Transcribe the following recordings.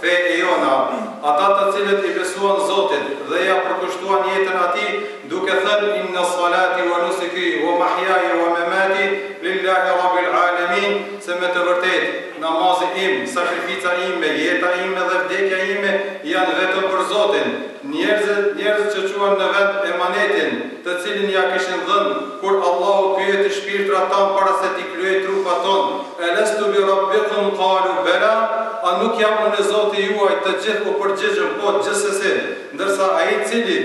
Fe e jona, ata të cilët i besuan Zotit dhe ia përkushtuan jetën Atij, duke thënë, Inna salati wa nusuki wa mahyaya wa mamati lillahi rabbil alamin, se me të vërtetë, namazi im, sakrifica ime, jeta ime dhe vdekja ime janë vetëm për Zotin, Njerëzit, njerëzit që çuan në vend emanetin, të cilin ia kishin dhënë, kur Allahu pyeti shpirtrat tanë para se t'i krijojë trupat tanë, Elestu bi Rabbikum, qalu bela, A nuk jam unë Zoti juaj, të gjithë u përgjigjën, Po, gjithsesi, ndërsa ai i cili,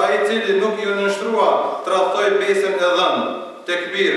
ai i cili nuk iu nënshtrua, tradhtoi besën e dhënë. Tekbir.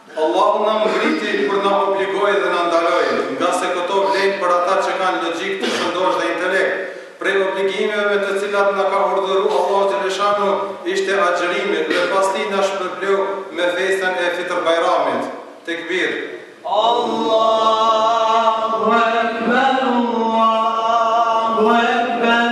Allahu na ngriti kur na obligoi dhe na ndaloi, ngase këto vlejnë për ata që kanë logjikë të shëndoshë dhe intelekt. Prej obligimeve me të cilat na ka urdhëruar Allahu xheleshanu ishte agjërimi dhe pas tij na shpërbleu me festën e Fitër Bajramit. Tekbir! Allahu Ekber Allahu Ekber.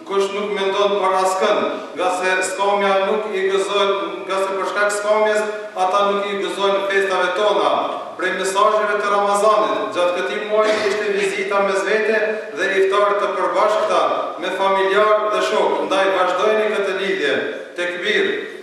Kush nuk mendon për askënd, ngase skamja nuk i gëzojnë ngase për shkak skamjes ata nuk i gëzojnë festave tona. Prej mesazheve të Ramazanit, gjatë këtij muaji ishte vizita mes vete dhe iftare të përbashkëta me familjarë dhe shokë, ndaj vazhdojeni këtë lidhje. Tekbir!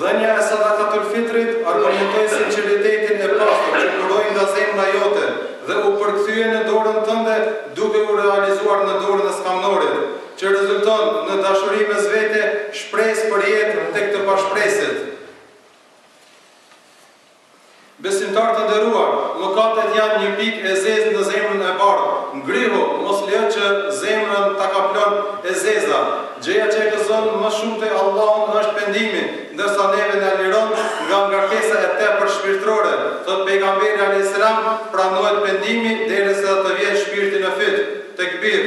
Dhënia e Sadakatul Fitrit argumentoi sinqeritetin e pastër që buroi nga zemra jote dhe u përkthye në dorën tënde duke u realizuar në dorën e skamnorit, që rezulton në dashuri mes vete, shpresë për jetë tek të pashpresit. Besimtarë të nderuar, mëkatet janë një pikë e zezë në zemrën e bardhë. Ngrihu, mos lejo që zemrën ta kaplon e zeza. Gjëja që e gëzon më shumti Allahun është pendimi, ndërsa neve na liron nga ngarkesa e tepërt shpirtërore. Thotë Pejgamberi alejhi selam, Pranohet pendimi derisa të vjen shpirti në fyt. Tekbir!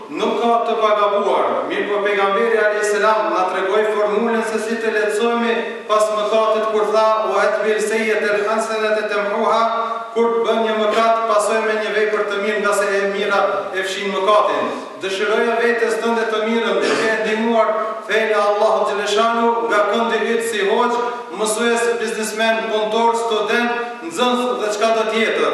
Nuk ka të pagabuar, mirëpo Pejgamberi alejhi selam na tregoi formulën se si të lehtësohemi pas mëkatit kur tha, Wa atbi'is seyyi'etel hasenete temhuha, Kur bën një mëkat, pasoje me një vepër të mirë ngase e mira e fshin mëkatin. Dëshiroja vetes tënde të mirën duke e ndihmuar fenë e Allahut xheleshanu nga këndi yt si hoxhë, mësues, biznesmen, punëtor, student, nxënës dhe çka tjetër.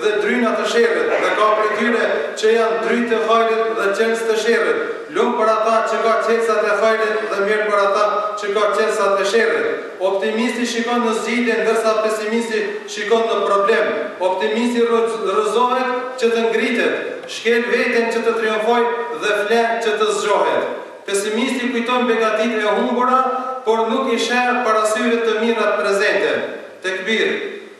dhe dryna të sherrit, dhe ka prej tyre që janë dryna të hajrit dhe çelësa të sherrit, lum për atë që ka çelësat e hajrit dhe mjerë për atë që ka çelësat e sherrit. Optimisti shikon në zgjidhje ndërsa pesimisti shikon në problem. Optimisti rrëzohet që të ngritet, shkel veten që të triumfojë dhe fle që të zgjohet. Pesimisti kujton begatitë e humbura, por nuk i sheh para syve të mirat prezente. Tekbir!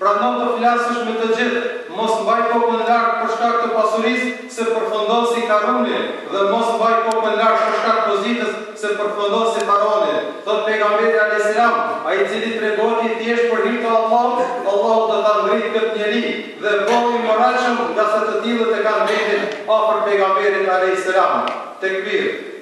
Prano të flasësh me të gjithë, mos mbaj kokën lart për shkak të pasurisë se përfundon si karuni dhe mos mbaj kokën lart për shkak pozitës se përfundon si faraoni. Thotë Pejgamberi alejhi selam, Ai i cili tregohet i thjesht për hir të Allahut, Allahu do ta ngrit këtë njeri dhe bëhu i moralshëm ngase të tillët e kanë vendin afër Pejgamberit alejhi selam. Tekbir!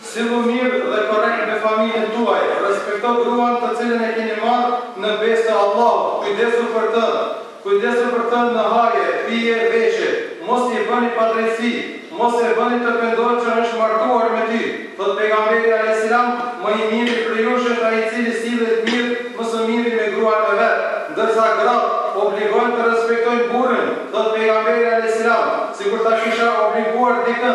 Sillu mirë dhe korrekt me familjen tuaj, respekto gruan të cilën e keni marrë në besë të Allahut, kujdesu për të, kujdesu për të në haje, pije, veshje, mos i bëni padrejtësi, mos e bëni të pendohet që është martuar me ty, thotë Pejgamberi alejhi selam, Më i miri prej jush është ai i cili sillet më së miri me gruan e vet, ndërsa gratë obligohen të respektojnë burrin, thotë Pejgamberi alejhi selam, Sikur ta kisha obliguar dikë.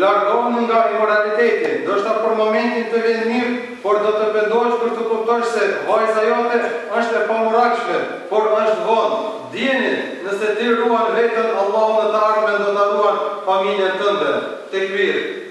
Largohu nga imoraliteti, ndoshta për momentin të vjen mirë, por do të pendohesh kur të kuptosh se vajza jote është e pamoralshme, por është vonë. Dijeni, nëse ti ruan veten, Allahu në të ardhmen do ta ruan familjen tënde. Tekbir.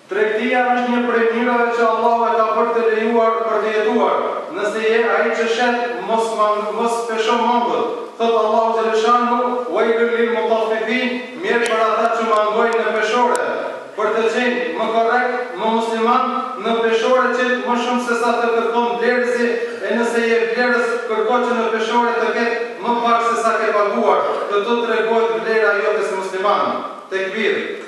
Tregtia është një prej të mirave që Allahu e ka bërë të lejuar për të jetuar, nëse je ai që shet, mos pesho mangët, thotë Allahu xheleshanuhu, Wejlun lil mutaffifin, mjerë për ata që mangojnë në peshore. Për të qenë më korrekt, më musliman, në peshore qit më shumë sesa të kërkon blerësi, e nëse je blerës, kërko që në peshore të ketë më pak sesa ke paguar, këtu tregohet vlera jote si musliman. Tekbir!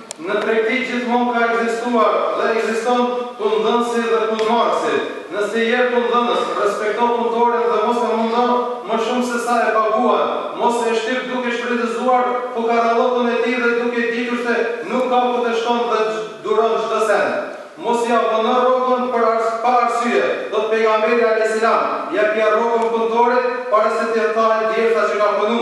Në tregti gjithmonë ka ekzistuar dhe ekziston punëdhënësi dhe punëmarrësi. Nëse je punëdhënës, respekto punëtorin dhe mos e mundo më shumë se sa e paguan. Mos e shtyp duke shfrytëzuar fukarallëkun e tij dhe duke ditur se nuk ka ku të shkon dhe duron çdo send. Mos ia vono rrogën për pa arsye, thotë Pejgamberi alejhi selam, Jepja rrogën punëtorit para se t'i thahet djersa që ka punu.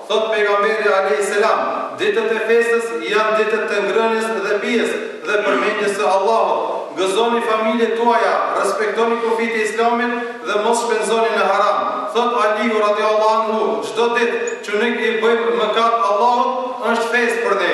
Thotë Pejgamberi alejhi selam, Ditët e festës janë ditë të ngrënies dhe pijes dhe përmendjes së Allahut. Gëzoni familjet tuaja, respektoni kufijtë e Islamit dhe mos shpenzoni në haram. Thotë Aliu radhiyallahu anhu, Çdo ditë që nuk i bëjmë mëkat Allahut, është festë për ne.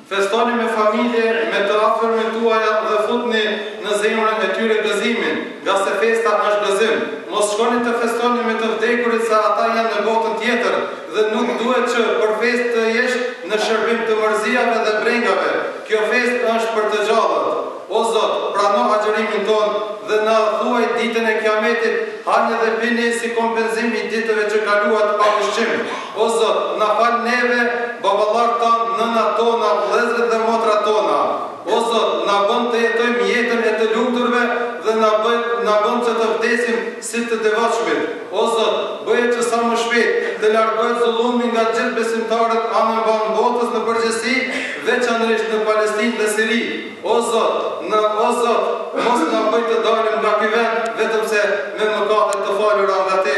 Festoni me familje, me të afërmit tuaja dhe futni në zemrën e tyre gëzimin, ngase festa është gëzim. Mos shkoni të festoni me të vdekurit se ata janë në botën tjetër dhe nuk duhet që për festë të jesh në shërbim të mërzijave dhe brengave. Kjo festë është për të gjallët. O Zot, prano agjërimin tonë dhe na thuaj ditën e Kiametit, hani dhe pini si kompenzim i ditëve që kaluat pa ushqim. O Zot, na fal neve, baballarët tanë, nënat tona, vëllezërit dhe motrat tona. O Zot, na bën të jetojmë jetën e të lumturve dhe na bëj, na bën që të vdesim si të devotshmit. O Zot, bëje që sa më shpejt të largohet zullumi nga gjithë besimtarët anembanë botës në përgjithësi, veçanërisht në Palestinë dhe Siri. O Zot, në, o Zot, mos na bëj të dalim nga ky vend vetëm se me mëkate të falura nga Ti.